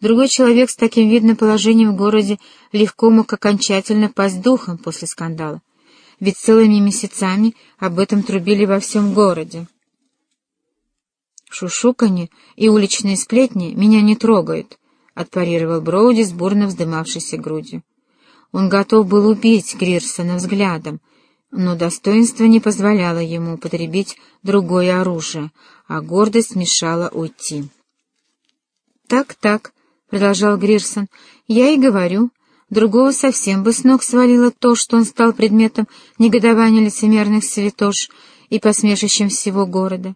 Другой человек с таким видным положением в городе легко мог окончательно пасть духом после скандала, ведь целыми месяцами об этом трубили во всем городе. «Шушуканье и уличные сплетни меня не трогают», — отпарировал Броуди с бурно вздымавшейся грудью. Он готов был убить Грирсона взглядом, но достоинство не позволяло ему употребить другое оружие, а гордость мешала уйти. «Так-так», — продолжал Грирсон, — «я и говорю, другого совсем бы с ног свалило то, что он стал предметом негодования лицемерных святош и посмешищем всего города.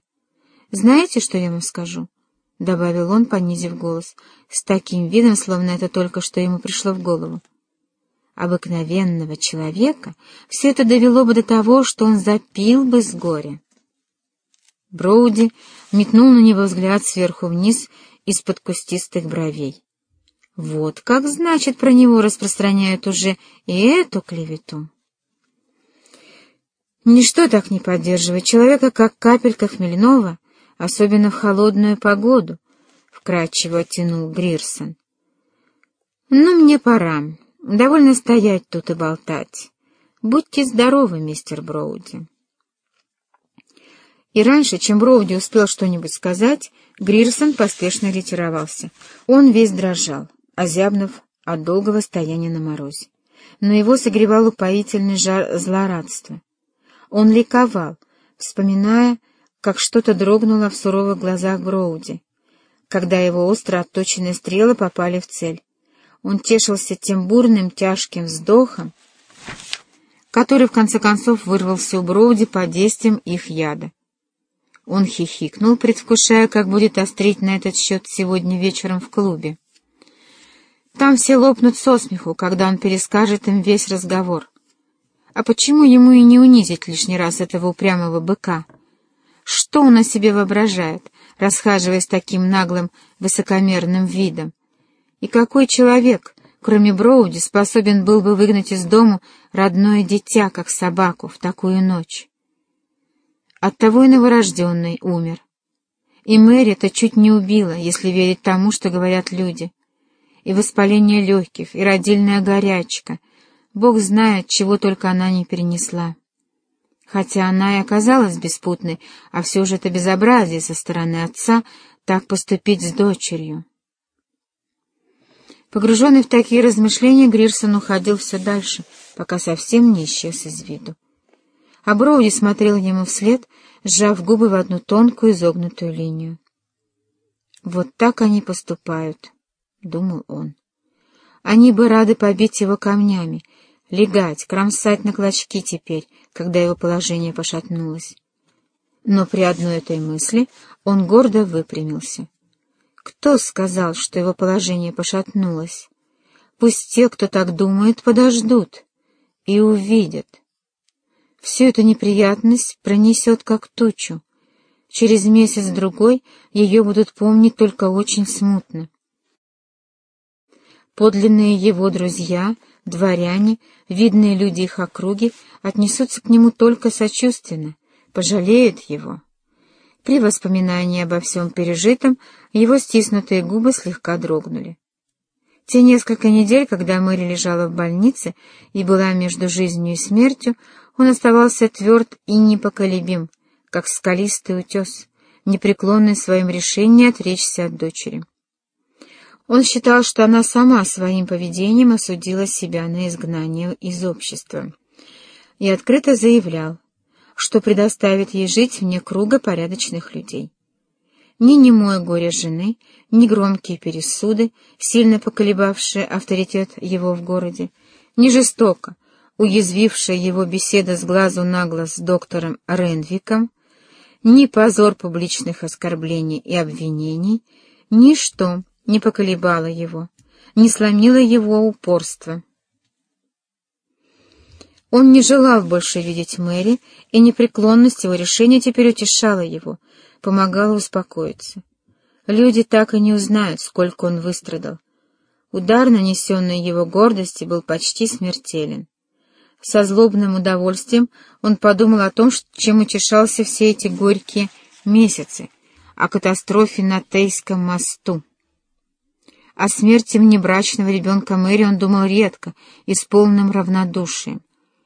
«Знаете, что я вам скажу?» — добавил он, понизив голос, с таким видом, словно это только что ему пришло в голову. Обыкновенного человека все это довело бы до того, что он запил бы с горя. Броуди метнул на него взгляд сверху вниз из-под кустистых бровей. Вот как, значит, про него распространяют уже и эту клевету. Ничто так не поддерживает человека, как капелька хмельного, особенно в холодную погоду, — вкрадчиво оттянул Грирсон. — Ну, мне пора. Довольно стоять тут и болтать. Будьте здоровы, мистер Броуди. И раньше, чем Броуди успел что-нибудь сказать, Грирсон поспешно ретировался. Он весь дрожал, озябнув от долгого стояния на морозе. Но его согревал упоительный жар злорадства. Он ликовал, вспоминая, как что-то дрогнуло в суровых глазах Броуди, когда его остро отточенные стрелы попали в цель. Он тешился тем бурным тяжким вздохом, который в конце концов вырвался у Броуди под действием их яда. Он хихикнул, предвкушая, как будет острить на этот счет сегодня вечером в клубе. Там все лопнут со смеху, когда он перескажет им весь разговор. А почему ему и не унизить лишний раз этого упрямого быка? Что он о себе воображает, расхаживая с таким наглым, высокомерным видом? И какой человек, кроме Броуди, способен был бы выгнать из дому родное дитя, как собаку, в такую ночь? Оттого и новорожденный умер. И Мэри-то чуть не убила, если верить тому, что говорят люди. И воспаление легких, и родильная горячка. Бог знает, чего только она не перенесла. Хотя она и оказалась беспутной, а все же это безобразие со стороны отца так поступить с дочерью. Погруженный в такие размышления, Грирсон уходил все дальше, пока совсем не исчез из виду. А Броуди смотрел ему вслед, сжав губы в одну тонкую изогнутую линию. «Вот так они поступают», — думал он. «Они бы рады побить его камнями, легать, кромсать на клочки теперь, когда его положение пошатнулось. Но при одной этой мысли он гордо выпрямился. Кто сказал, что его положение пошатнулось? Пусть те, кто так думает, подождут и увидят. Всю эту неприятность пронесет как тучу. Через месяц-другой ее будут помнить только очень смутно. Подлинные его друзья — дворяне, видные люди их округи отнесутся к нему только сочувственно, пожалеют его. При воспоминании обо всем пережитом его стиснутые губы слегка дрогнули. Те несколько недель, когда Мэри лежала в больнице и была между жизнью и смертью, он оставался тверд и непоколебим, как скалистый утес, непреклонный в своем решении отречься от дочери. Он считал, что она сама своим поведением осудила себя на изгнание из общества, и открыто заявлял, что предоставит ей жить вне круга порядочных людей. Ни немое горе жены, ни громкие пересуды, сильно поколебавшие авторитет его в городе, ни жестоко, уязвившая его беседа с глазу на глаз с доктором Ренвиком, ни позор публичных оскорблений и обвинений, ничто, не поколебала его, не сломила его упорство. Он не желал больше видеть Мэри, и непреклонность его решения теперь утешала его, помогала успокоиться. Люди так и не узнают, сколько он выстрадал. Удар, нанесенный его гордости, был почти смертелен. Со злобным удовольствием он подумал о том, чем утешался все эти горькие месяцы, о катастрофе на Тейском мосту О смерти внебрачного ребенка Мэри он думал редко и с полным равнодушием.